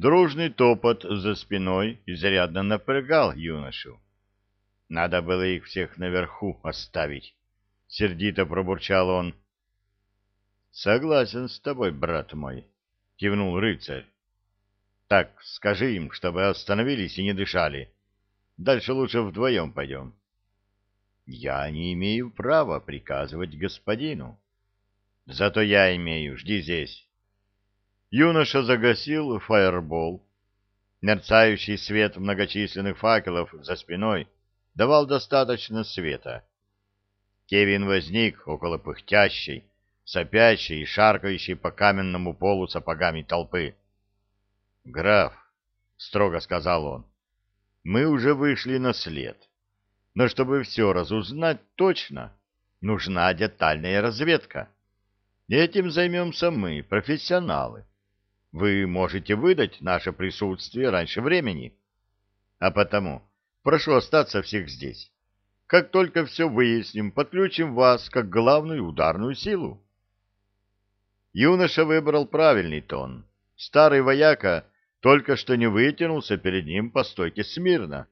Дружный топот за спиной изрядно напрягал юношу. Надо было их всех наверху оставить. Сердито пробурчал он. — Согласен с тобой, брат мой, — кивнул рыцарь. — Так, скажи им, чтобы остановились и не дышали. Дальше лучше вдвоем пойдем. — Я не имею права приказывать господину. — Зато я имею. Жди здесь. Юноша загасил фаербол. Мерцающий свет многочисленных факелов за спиной давал достаточно света. Кевин возник около пыхтящей, сопящей и шаркающей по каменному полу сапогами толпы. — Граф, — строго сказал он, — мы уже вышли на след. Но чтобы все разузнать точно, нужна детальная разведка. Этим займемся мы, профессионалы. Вы можете выдать наше присутствие раньше времени. А потому прошу остаться всех здесь. Как только все выясним, подключим вас как главную ударную силу. Юноша выбрал правильный тон. Старый вояка только что не вытянулся перед ним по стойке смирно.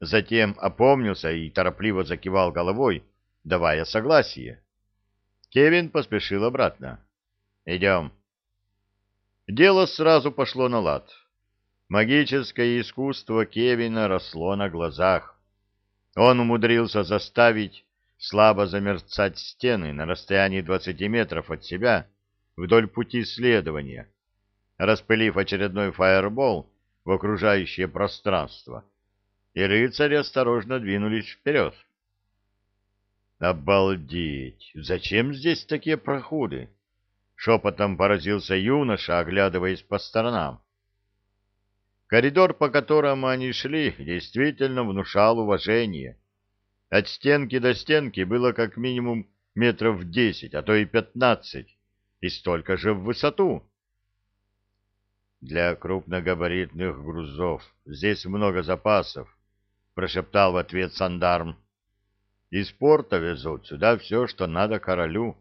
Затем опомнился и торопливо закивал головой, давая согласие. Кевин поспешил обратно. «Идем». Дело сразу пошло на лад. Магическое искусство Кевина росло на глазах. Он умудрился заставить слабо замерцать стены на расстоянии 20 метров от себя вдоль пути следования, распылив очередной фаербол в окружающее пространство, и рыцари осторожно двинулись вперед. «Обалдеть! Зачем здесь такие проходы?» Шепотом поразился юноша, оглядываясь по сторонам. Коридор, по которому они шли, действительно внушал уважение. От стенки до стенки было как минимум метров десять, а то и пятнадцать, и столько же в высоту. «Для крупногабаритных грузов здесь много запасов», — прошептал в ответ Сандарм. «Из порта везут сюда все, что надо королю».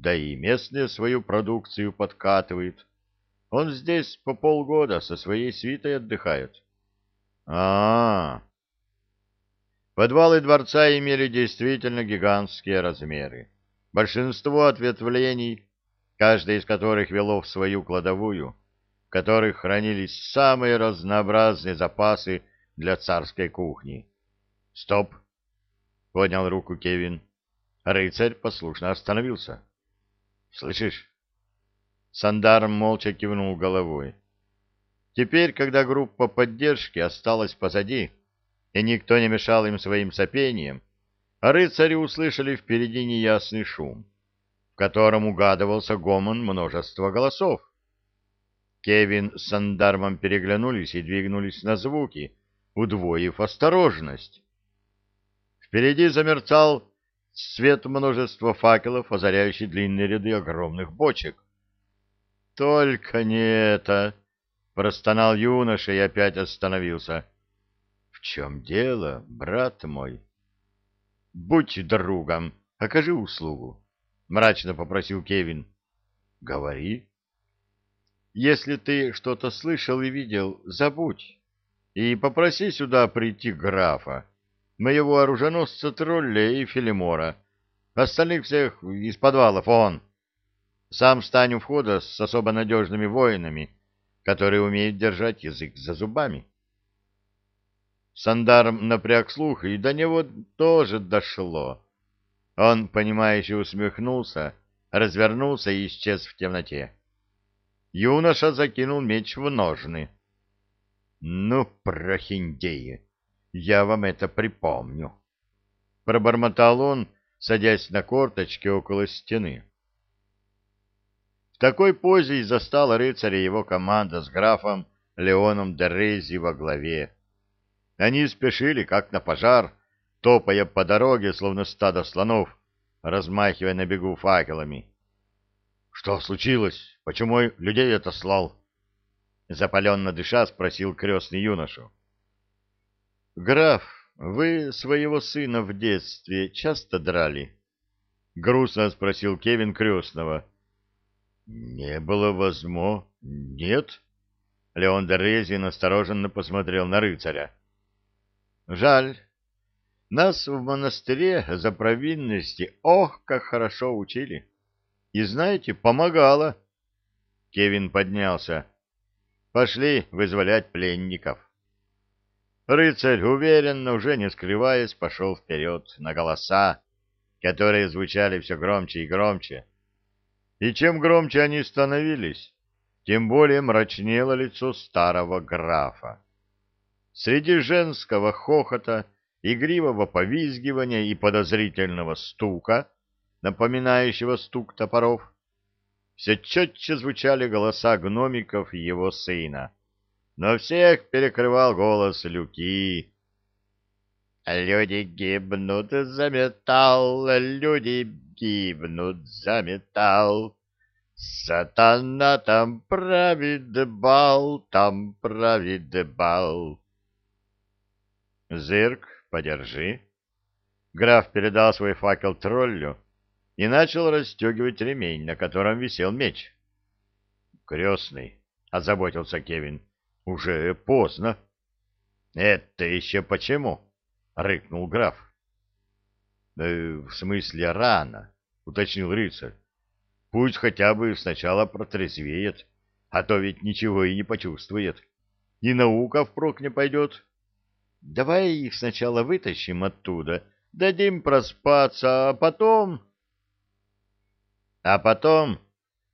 Да и местные свою продукцию подкатывают. Он здесь по полгода со своей свитой отдыхает. А, -а, а Подвалы дворца имели действительно гигантские размеры. Большинство ответвлений, каждое из которых вело в свою кладовую, в которых хранились самые разнообразные запасы для царской кухни. «Стоп!» — поднял руку Кевин. Рыцарь послушно остановился. «Слышишь?» Сандарм молча кивнул головой. Теперь, когда группа поддержки осталась позади, и никто не мешал им своим сопением, рыцари услышали впереди неясный шум, в котором угадывался гомон множества голосов. Кевин с Сандармом переглянулись и двинулись на звуки, удвоив осторожность. Впереди замерцал свет множества факелов, озаряющий длинные ряды огромных бочек. «Только не это!» — простонал юноша и опять остановился. «В чем дело, брат мой?» «Будь другом, окажи услугу», — мрачно попросил Кевин. «Говори». «Если ты что-то слышал и видел, забудь и попроси сюда прийти графа моего оруженосца Тролля и Филимора. Остальных всех из подвалов он. Сам стань у входа с особо надежными воинами, которые умеют держать язык за зубами. Сандарм напряг слух, и до него тоже дошло. Он, понимающе усмехнулся, развернулся и исчез в темноте. Юноша закинул меч в ножны. — Ну, прохиндеи! Я вам это припомню. Пробормотал он, садясь на корточки около стены. В такой позе и застала рыцаря его команда с графом Леоном Дерези во главе. Они спешили, как на пожар, топая по дороге, словно стадо слонов, размахивая на бегу факелами. — Что случилось? Почему людей отослал? Запаленно дыша спросил крестный юношу. «Граф, вы своего сына в детстве часто драли?» — грустно спросил Кевин крестного. «Не было возможно. Нет?» Леон Дерези настороженно посмотрел на рыцаря. Жаль. Нас в монастыре за провинности ох, как хорошо учили. И знаете, помогало. Кевин поднялся. Пошли вызволять пленников. Рыцарь, уверенно, уже не скрываясь, пошел вперед на голоса, которые звучали все громче и громче. И чем громче они становились, тем более мрачнело лицо старого графа. Среди женского хохота, игривого повизгивания и подозрительного стука, напоминающего стук топоров, все четче звучали голоса гномиков его сына. Но всех перекрывал голос Люки. «Люди гибнут за металл, люди гибнут за металл. Сатана там правит бал, там правит бал». «Зырк, подержи». Граф передал свой факел троллю и начал расстегивать ремень, на котором висел меч. «Крестный», — озаботился Кевин, — «уже поздно». «Это еще почему?» — рыкнул граф. «Э, «В смысле рано», — уточнил рыцарь. «Пусть хотя бы сначала протрезвеет, а то ведь ничего и не почувствует. И наука впрок не пойдет». Давай их сначала вытащим оттуда, дадим проспаться, а потом... А потом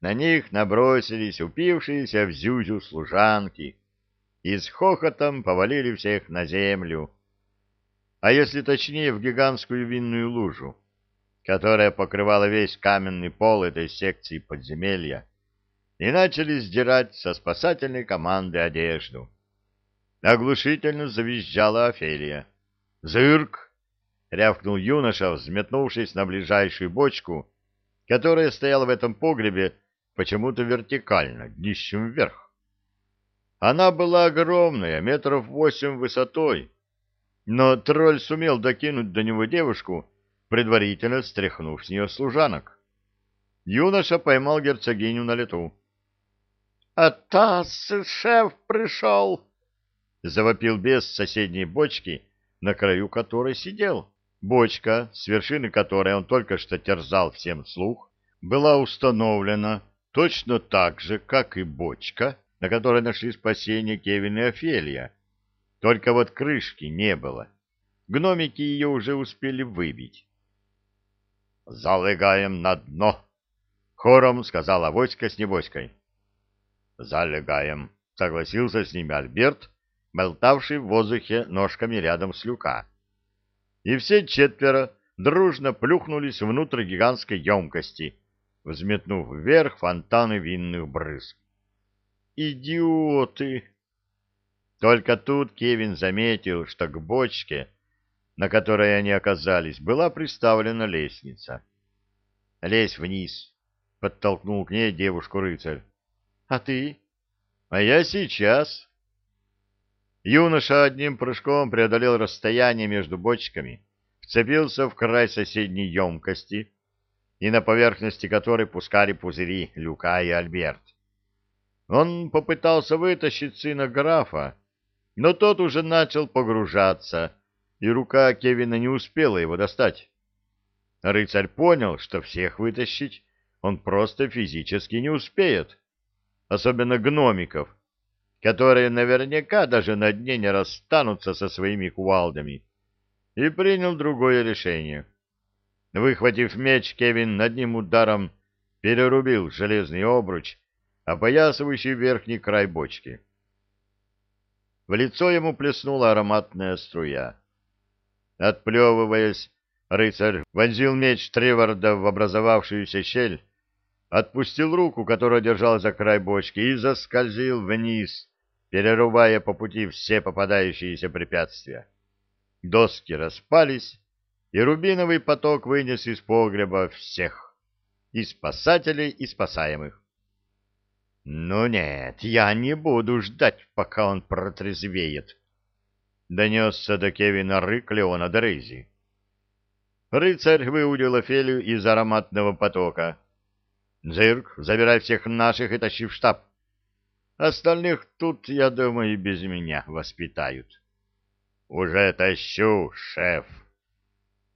на них набросились упившиеся в зюзю служанки и с хохотом повалили всех на землю. А если точнее, в гигантскую винную лужу, которая покрывала весь каменный пол этой секции подземелья, и начали сдирать со спасательной команды одежду. Оглушительно завизжала Офелия. «Зырк!» — рявкнул юноша, взметнувшись на ближайшую бочку, которая стояла в этом погребе почему-то вертикально, днищем вверх. Она была огромная, метров восемь высотой, но тролль сумел докинуть до него девушку, предварительно стряхнув с нее служанок. Юноша поймал герцогиню на лету. — Атас, шеф пришел! завопил бес соседней бочки, на краю которой сидел. Бочка, с вершины которой он только что терзал всем слух, была установлена точно так же, как и бочка, на которой нашли спасение Кевин и Офелия. Только вот крышки не было. Гномики ее уже успели выбить. «Залегаем на дно!» — хором сказала Воська с небоськой. «Залегаем!» — согласился с ними Альберт, болтавший в воздухе ножками рядом с люка. И все четверо дружно плюхнулись внутрь гигантской емкости, взметнув вверх фонтаны винных брызг. «Идиоты!» Только тут Кевин заметил, что к бочке, на которой они оказались, была приставлена лестница. «Лезь вниз!» — подтолкнул к ней девушку-рыцарь. «А ты?» «А я сейчас!» Юноша одним прыжком преодолел расстояние между бочками, вцепился в край соседней емкости, и на поверхности которой пускали пузыри Люка и Альберт. Он попытался вытащить сына графа, но тот уже начал погружаться, и рука Кевина не успела его достать. Рыцарь понял, что всех вытащить он просто физически не успеет, особенно гномиков, которые наверняка даже на дне не расстанутся со своими кувалдами, и принял другое решение. Выхватив меч, Кевин одним ударом перерубил железный обруч, опоясывающий верхний край бочки. В лицо ему плеснула ароматная струя. Отплевываясь, рыцарь вонзил меч Треварда в образовавшуюся щель, отпустил руку, которая держала за край бочки, и заскользил вниз, перерубая по пути все попадающиеся препятствия. Доски распались, и рубиновый поток вынес из погреба всех, и спасателей, и спасаемых. «Ну нет, я не буду ждать, пока он протрезвеет», — донесся до Кевина рык Леона Дрейзи. Рыцарь выудил Офелию из ароматного потока. «Зырк, забирай всех наших и тащи в штаб». Остальных тут, я думаю, без меня воспитают. — Уже тащу, шеф.